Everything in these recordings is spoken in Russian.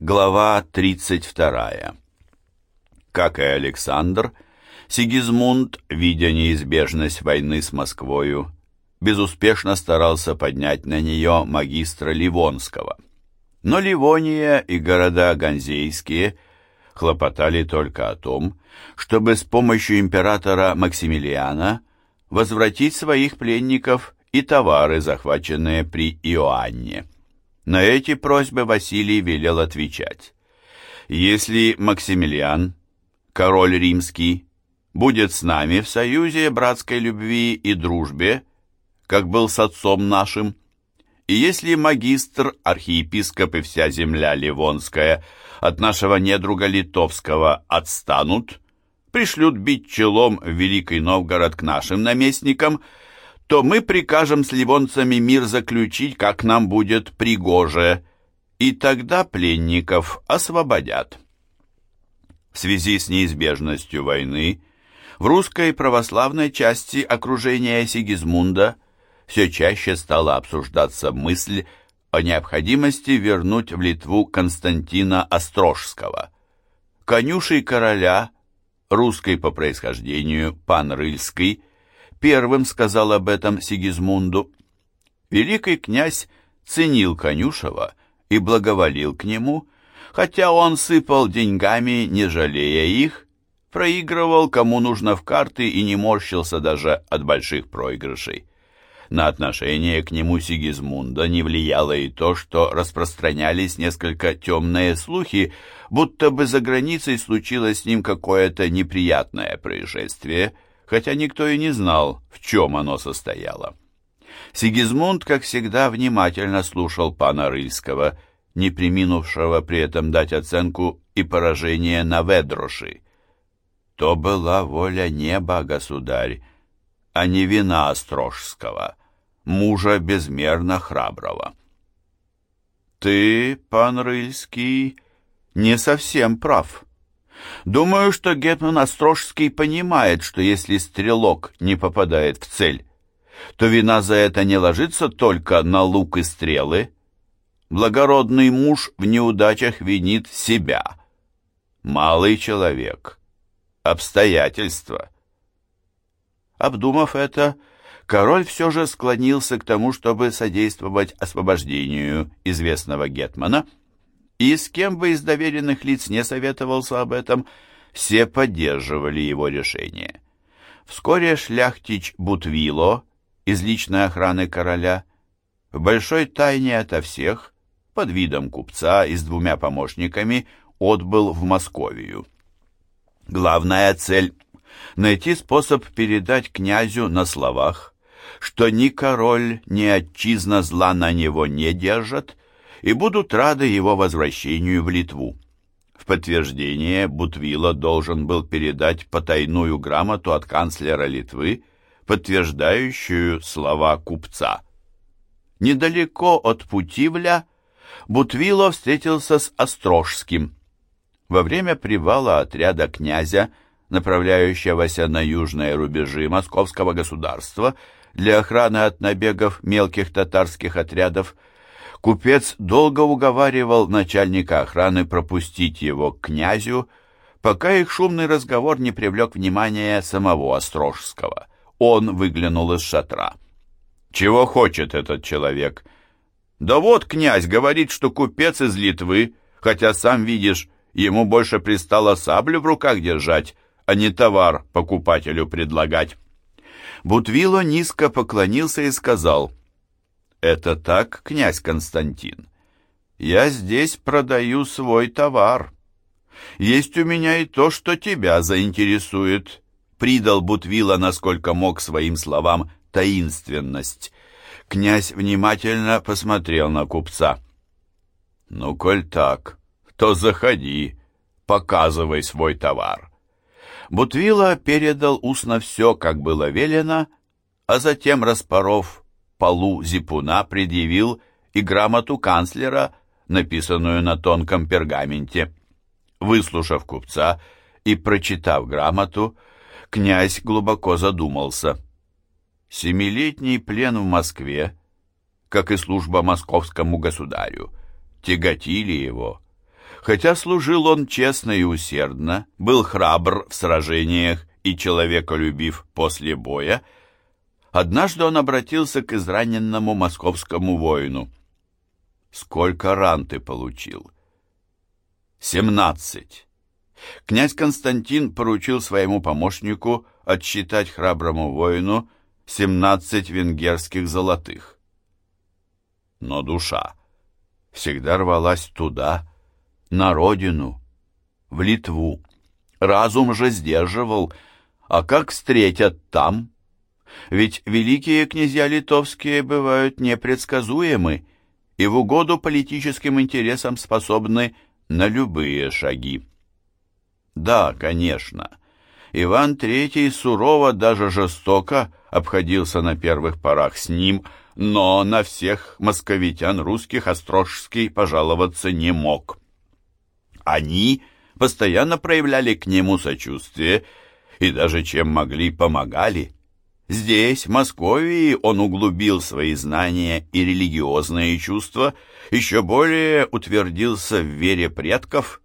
Глава 32. Как и Александр, Сигизмунд, видя неизбежность войны с Москвою, безуспешно старался поднять на нее магистра Ливонского. Но Ливония и города Ганзейские хлопотали только о том, чтобы с помощью императора Максимилиана возвратить своих пленников и товары, захваченные при Иоанне. На эти просьбы Василий велел отвечать. Если Максимилиан, король римский, будет с нами в союзе братской любви и дружбе, как был с отцом нашим, и если магистр, архиепископ и вся земля Ливонская от нашего недруга литовского отстанут, пришлют бить челом в Великий Новгород к нашим наместникам – то мы прикажем с ливонцами мир заключить, как нам будет пригоже, и тогда пленников освободят. В связи с неизбежностью войны в русской православной части окружения Сигизмунда все чаще стала обсуждаться мысль о необходимости вернуть в Литву Константина Острожского. Конюшей короля, русской по происхождению, пан Рыльский, первым сказал об этом Сигизмунду. Великий князь ценил Конюшева и благоволил к нему, хотя он сыпал деньгами, не жалея их, проигрывал кому нужно в карты и не морщился даже от больших проигрышей. На отношение к нему Сигизмунда не влияло и то, что распространялись несколько темные слухи, будто бы за границей случилось с ним какое-то неприятное происшествие – хотя никто и не знал, в чем оно состояло. Сигизмунд, как всегда, внимательно слушал пана Рыльского, не приминувшего при этом дать оценку и поражение на Ведроши. То была воля неба, государь, а не вина Острожского, мужа безмерно храброго. «Ты, пан Рыльский, не совсем прав», Думаю, что Гетман Острожский понимает, что если стрелок не попадает в цель, то вина за это не ложится только на лук и стрелы. Благородный муж в неудачах винит себя. Малый человек. Обстоятельства. Обдумав это, король все же склонился к тому, чтобы содействовать освобождению известного Гетмана – и с кем бы из доверенных лиц не советовался об этом, все поддерживали его решение. Вскоре шляхтич Бутвило из личной охраны короля в большой тайне ото всех, под видом купца и с двумя помощниками, отбыл в Московию. Главная цель — найти способ передать князю на словах, что ни король, ни отчизна зла на него не держат, и будут рады его возвращению в Литву. В подтверждение Бутвила должен был передать потайную грамоту от канцлера Литвы, подтверждающую слова купца. Недалеко от Путивля Бутвило встретился с Острожским. Во время привала отряда князя, направляющегося на южные рубежи московского государства для охраны от набегов мелких татарских отрядов, Купец долго уговаривал начальника охраны пропустить его к князю, пока их шумный разговор не привлек внимания самого Острожского. Он выглянул из шатра. «Чего хочет этот человек?» «Да вот князь говорит, что купец из Литвы, хотя сам видишь, ему больше пристало саблю в руках держать, а не товар покупателю предлагать». Бутвило низко поклонился и сказал, «Это так, князь Константин? Я здесь продаю свой товар. Есть у меня и то, что тебя заинтересует». Придал Бутвила, насколько мог своим словам, таинственность. Князь внимательно посмотрел на купца. «Ну, коль так, то заходи, показывай свой товар». Бутвила передал устно все, как было велено, а затем, распоров полу зипуна предъявил и грамоту канцлера, написанную на тонком пергаменте. Выслушав купца и прочитав грамоту, князь глубоко задумался. Семилетний плен в Москве, как и служба московскому государю, тяготили его. Хотя служил он честно и усердно, был храбр в сражениях и человеколюбив после боя, однажды он обратился к израненному московскому воину. «Сколько ран ты получил?» «Семнадцать». Князь Константин поручил своему помощнику отсчитать храброму воину семнадцать венгерских золотых. Но душа всегда рвалась туда, на родину, в Литву. Разум же сдерживал, а как встретят там? Ведь великие князья литовские бывают непредсказуемы и в угоду политическим интересам способны на любые шаги. Да, конечно, Иван III сурово, даже жестоко обходился на первых порах с ним, но на всех московитян русских Острожский пожаловаться не мог. Они постоянно проявляли к нему сочувствие и даже чем могли помогали. Здесь, в Москве, он углубил свои знания и религиозные чувства, еще более утвердился в вере предков.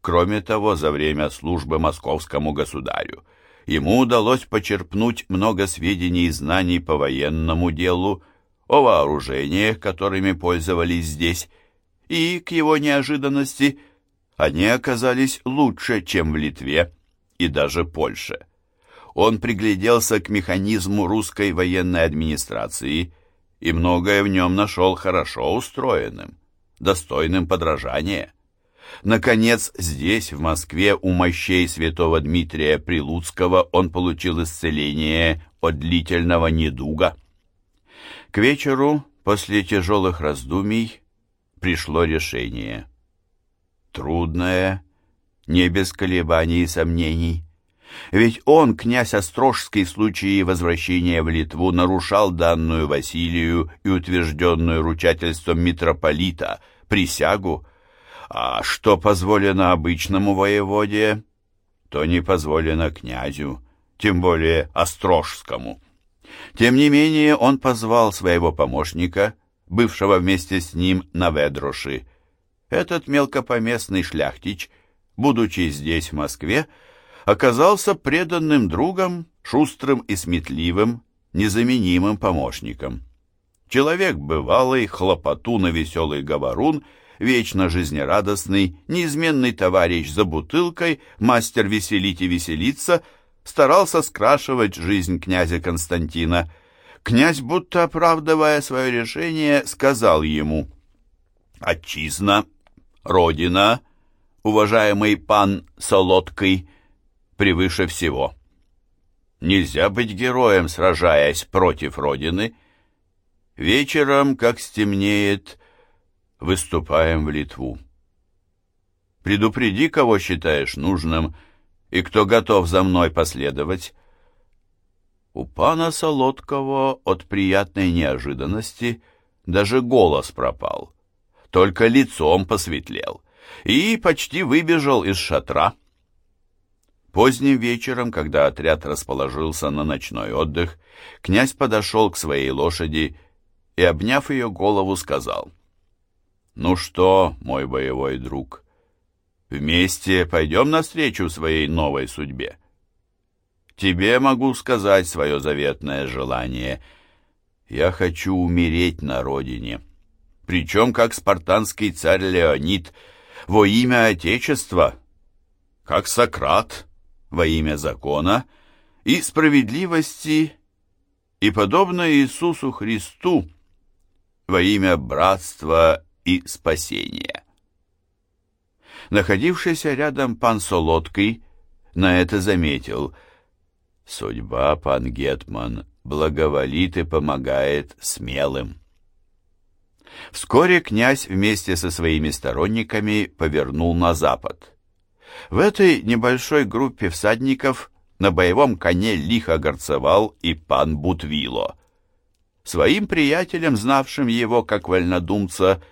Кроме того, за время службы московскому государю ему удалось почерпнуть много сведений и знаний по военному делу, о вооружениях, которыми пользовались здесь, и, к его неожиданности, они оказались лучше, чем в Литве и даже Польше. Он пригляделся к механизму русской военной администрации и многое в нем нашел хорошо устроенным, достойным подражания. Наконец, здесь, в Москве, у мощей святого Дмитрия Прилуцкого он получил исцеление от длительного недуга. К вечеру, после тяжелых раздумий, пришло решение трудное, не без колебаний и сомнений. Ведь он, князь Острожский, в случае возвращения в Литву нарушал данную Василию и утвержденную ручательством митрополита присягу, а что позволено обычному воеводе, то не позволено князю, тем более Острожскому. Тем не менее он позвал своего помощника, бывшего вместе с ним на Ведроши, этот мелкопоместный шляхтич, будучи здесь, в Москве, оказался преданным другом, шустрым и сметливым, незаменимым помощником. Человек бывалый, хлопотун и веселый говорун, вечно жизнерадостный, неизменный товарищ за бутылкой, мастер веселить и веселиться, старался скрашивать жизнь князя Константина. Князь, будто оправдывая свое решение, сказал ему «Отчизна Родина, уважаемый пан Солодкий, превыше всего. Нельзя быть героем, сражаясь против Родины. Вечером, как стемнеет, выступаем в Литву. Предупреди, кого считаешь нужным, и кто готов за мной последовать. У пана Солодкого от приятной неожиданности даже голос пропал только лицом посветлел, и почти выбежал из шатра. Поздним вечером, когда отряд расположился на ночной отдых, князь подошел к своей лошади и, обняв ее голову, сказал, «Ну что, мой боевой друг, вместе пойдем навстречу своей новой судьбе. Тебе могу сказать свое заветное желание. Я хочу умереть на родине» причем как спартанский царь Леонид, во имя Отечества, как Сократ, во имя закона и справедливости, и, подобно Иисусу Христу, во имя братства и спасения. Находившийся рядом пан Солодкий на это заметил. Судьба, пан Гетман, благоволит и помогает смелым. Вскоре князь вместе со своими сторонниками повернул на запад. В этой небольшой группе всадников на боевом коне лихо горцевал и пан Бутвило. Своим приятелям, знавшим его как вольнодумца,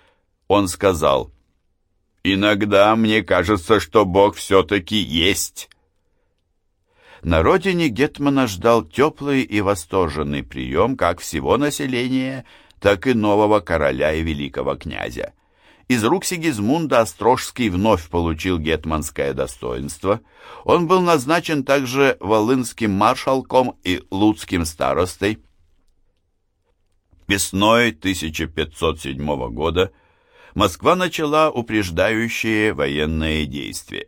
он сказал, «Иногда мне кажется, что Бог все-таки есть». На родине Гетмана ждал теплый и восторженный прием как всего населения – так и нового короля и великого князя. Из рук Сигизмунда Острожский вновь получил гетманское достоинство. Он был назначен также волынским маршалком и луцким старостой. Весной 1507 года Москва начала упреждающие военные действия.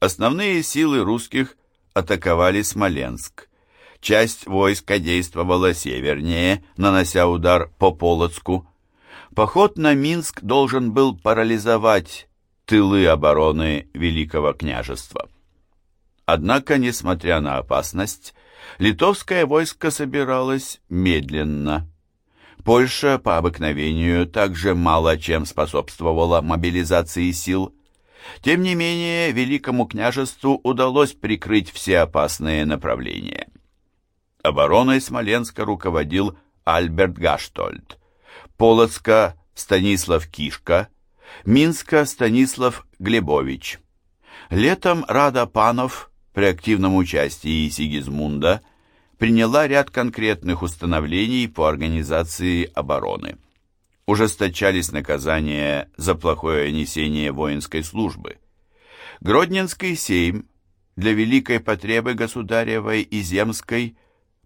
Основные силы русских атаковали Смоленск. Часть войска действовала севернее, нанося удар по Полоцку. Поход на Минск должен был парализовать тылы обороны Великого княжества. Однако, несмотря на опасность, литовское войско собиралось медленно. Польша по обыкновению также мало чем способствовала мобилизации сил. Тем не менее, Великому княжеству удалось прикрыть все опасные направления. Обороной Смоленска руководил Альберт Гаштольд. Полоцка Станислав Кишка, Минска Станислав Глебович. Летом Рада Панов при активном участии Сигизмунда приняла ряд конкретных установлений по организации обороны. Ужесточались наказания за плохое несение воинской службы. Гродненский сейм для великой потребы государевой и земской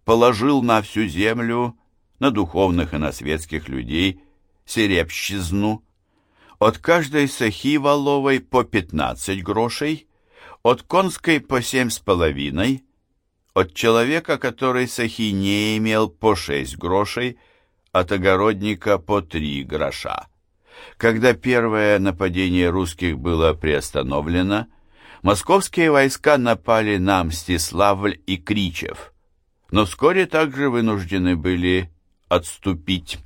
положил на всю землю на духовных и на светских людей, серебщизну, от каждой сахи валовой по 15 грошей, от конской по семь с половиной, от человека, который сахи не имел, по 6 грошей, от огородника по 3 гроша. Когда первое нападение русских было приостановлено, московские войска напали на Мстиславль и Кричев, но вскоре также вынуждены были отступить.